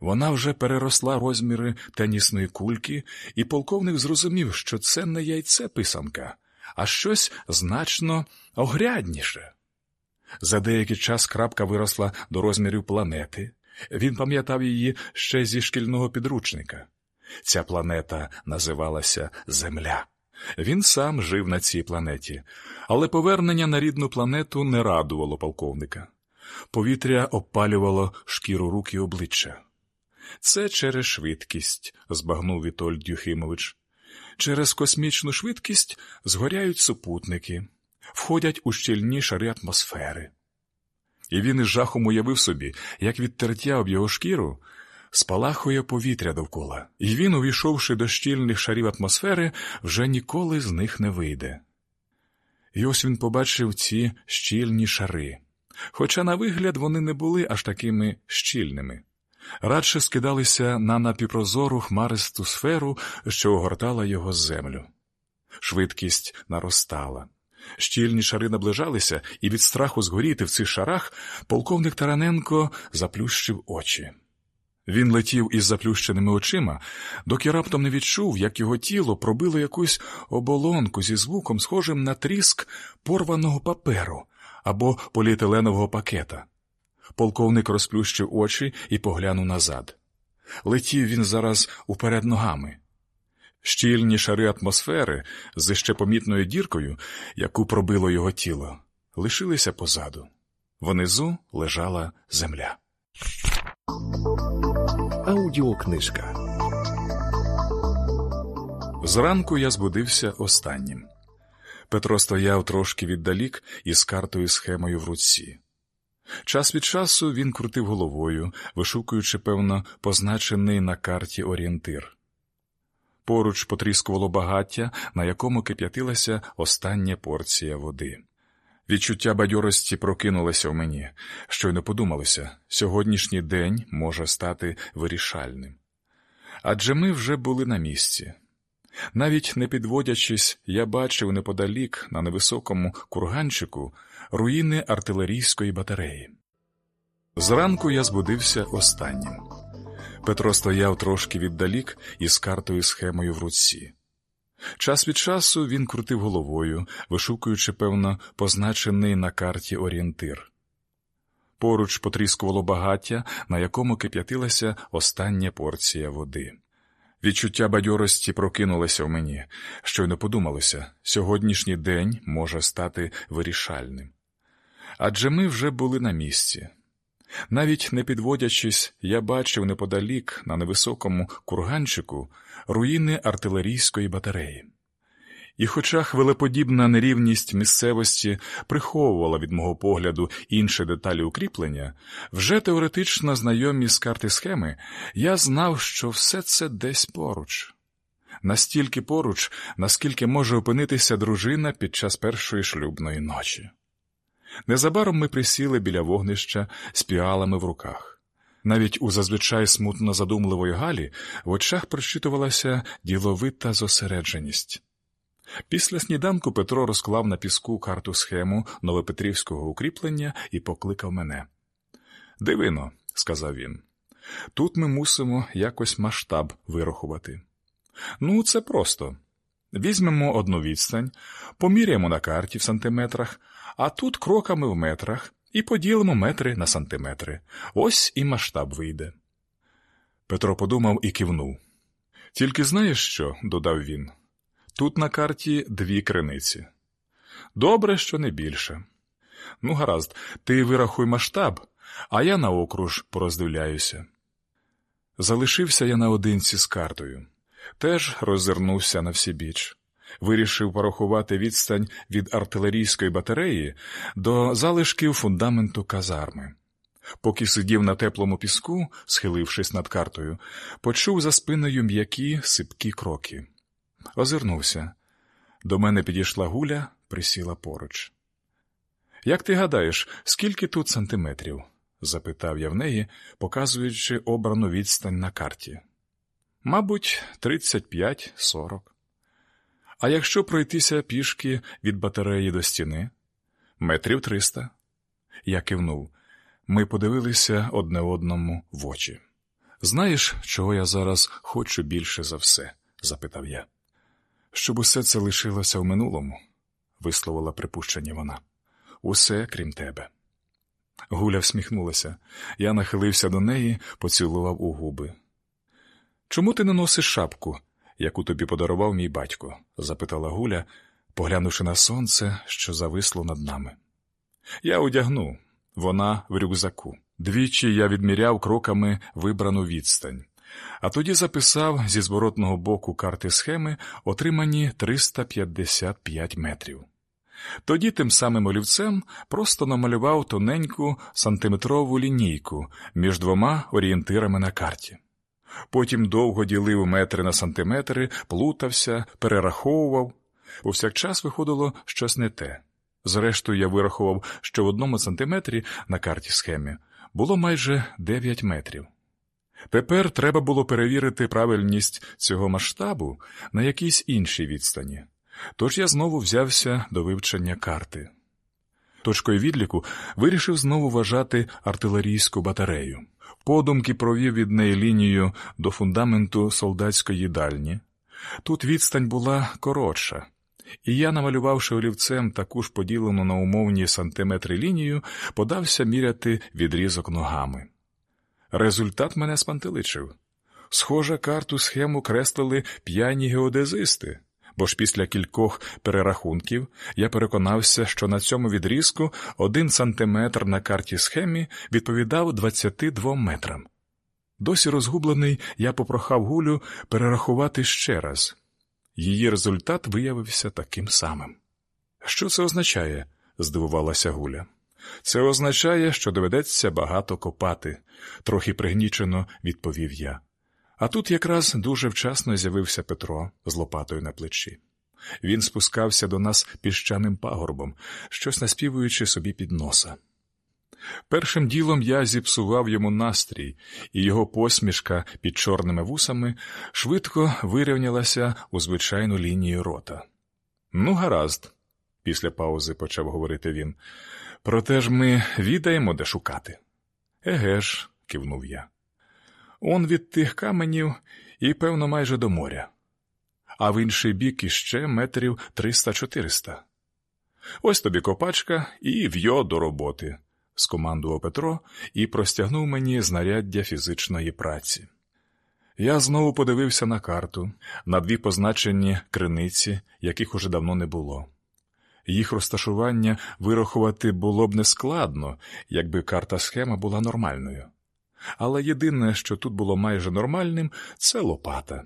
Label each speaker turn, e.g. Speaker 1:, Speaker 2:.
Speaker 1: Вона вже переросла розміри тенісної кульки, і полковник зрозумів, що це не яйце писанка, а щось значно огрядніше. За деякий час крапка виросла до розмірів планети. Він пам'ятав її ще зі шкільного підручника. Ця планета називалася Земля. Він сам жив на цій планеті, але повернення на рідну планету не радувало полковника. Повітря опалювало шкіру рук і обличчя. Це через швидкість, збагнув Вітольд Юхимович. Через космічну швидкість згоряють супутники, входять у щільні шари атмосфери. І він із жахом уявив собі, як від тертя об його шкіру спалахує повітря довкола, і він, увійшовши до щільних шарів атмосфери, вже ніколи з них не вийде. І ось він побачив ці щільні шари, хоча, на вигляд, вони не були аж такими щільними, радше скидалися на напівпрозору хмаристу сферу, що огортала його землю. Швидкість наростала. Щільні шари наближалися, і від страху згоріти в цих шарах полковник Тараненко заплющив очі. Він летів із заплющеними очима, доки раптом не відчув, як його тіло пробило якусь оболонку зі звуком, схожим на тріск порваного паперу або поліетиленового пакета. Полковник розплющив очі і поглянув назад. Летів він зараз уперед ногами. Щільні шари атмосфери з ще помітною діркою, яку пробило його тіло, лишилися позаду. Внизу лежала земля.
Speaker 2: Аудіокнижка.
Speaker 1: Зранку я збудився останнім. Петро стояв трошки віддалік із картою схемою в руці. Час від часу він крутив головою, вишукуючи, певно, позначений на карті орієнтир. Поруч потріскувало багаття, на якому кип'ятилася остання порція води. Відчуття бадьорості прокинулося в мені, щойно подумалося, сьогоднішній день може стати вирішальним. Адже ми вже були на місці. Навіть не підводячись, я бачив неподалік на невисокому курганчику руїни артилерійської батареї. Зранку я збудився останнім. Петро стояв трошки віддалік із картою схемою в руці. Час від часу він крутив головою, вишукуючи, певно, позначений на карті орієнтир. Поруч потріскувало багаття, на якому кип'ятилася остання порція води. Відчуття бадьорості прокинулося в мені, щойно подумалося, сьогоднішній день може стати вирішальним. Адже ми вже були на місці. Навіть не підводячись, я бачив неподалік на невисокому курганчику руїни артилерійської батареї. І, хоча хвилеподібна нерівність місцевості приховувала від мого погляду інші деталі укріплення, вже теоретично знайомі з карти схеми, я знав, що все це десь поруч. Настільки поруч, наскільки може опинитися дружина під час першої шлюбної ночі. Незабаром ми присіли біля вогнища з піалами в руках. Навіть у зазвичай смутно задумливої Галі в очах прочитувалася діловита зосередженість. Після сніданку Петро розклав на піску карту схему новопетрівського укріплення і покликав мене. Дивино, сказав він, тут ми мусимо якось масштаб вирахувати. Ну, це просто. Візьмемо одну відстань, поміряємо на карті в сантиметрах, а тут кроками в метрах і поділимо метри на сантиметри. Ось і масштаб вийде. Петро подумав і кивнув. Тільки знаєш що? додав він. Тут на карті дві криниці. Добре, що не більше. Ну, гаразд, ти вирахуй масштаб, а я на окруж пороздивляюся. Залишився я наодинці з картою, теж роззирнувся на всі біч. Вирішив порахувати відстань від артилерійської батареї до залишків фундаменту казарми. Поки сидів на теплому піску, схилившись над картою, почув за спиною м'які сипкі кроки. Озирнувся. До мене підійшла гуля, присіла поруч. Як ти гадаєш, скільки тут сантиметрів? запитав я в неї, показуючи обрану відстань на карті. Мабуть, тридцять п'ять сорок. А якщо пройтися пішки від батареї до стіни? Метрів триста. Я кивнув. Ми подивилися одне одному в очі. Знаєш, чого я зараз хочу більше за все? запитав я. Щоб усе це лишилося в минулому, висловила припущення вона. Усе крім тебе. Гуля всміхнулася. Я нахилився до неї, поцілував у губи. Чому ти не носиш шапку, яку тобі подарував мій батько? запитала Гуля, поглянувши на сонце, що зависло над нами. Я одягну, вона в рюкзаку. Двічі я відміряв кроками вибрану відстань, а тоді записав зі зворотного боку карти схеми отримані 355 метрів. Тоді тим самим олівцем просто намалював тоненьку сантиметрову лінійку між двома орієнтирами на карті. Потім довго ділив метри на сантиметри, плутався, перераховував. Повсякчас виходило щось не те. Зрештою, я вирахував, що в одному сантиметрі на карті схемі було майже 9 метрів. Тепер треба було перевірити правильність цього масштабу на якійсь іншій відстані. Тож я знову взявся до вивчення карти. Точкою відліку вирішив знову вважати артилерійську батарею. Подумки провів від неї лінію до фундаменту солдатської їдальні. Тут відстань була коротша, і я, намалювавши олівцем таку ж поділену на умовні сантиметри лінію, подався міряти відрізок ногами. Результат мене спантеличив. Схоже, карту схему креслили п'яні геодезисти, бо ж після кількох перерахунків я переконався, що на цьому відрізку один сантиметр на карті схемі відповідав 22 метрам. Досі розгублений, я попрохав Гулю перерахувати ще раз. Її результат виявився таким самим. Що це означає? здивувалася Гуля. Це означає, що доведеться багато копати, трохи пригнічено відповів я. А тут якраз дуже вчасно з'явився Петро з лопатою на плечі. Він спускався до нас піщаним пагорбом, щось наспівуючи собі під носа. Першим ділом я зіпсував йому настрій, і його посмішка під чорними вусами швидко вирівнялася у звичайну лінію рота. Ну, гаразд, після паузи почав говорити він. Проте ж ми відаємо, де шукати. Еге ж, кивнув я. Он від тих каменів і, певно, майже до моря, а в інший бік іще метрів триста-чотириста. Ось тобі копачка і в'йо до роботи, скомандував Петро і простягнув мені знаряддя фізичної праці. Я знову подивився на карту, на дві позначені криниці, яких уже давно не було. Їх розташування вирахувати було б нескладно, якби карта схема була нормальною. Але єдине, що тут було майже нормальним, це лопата.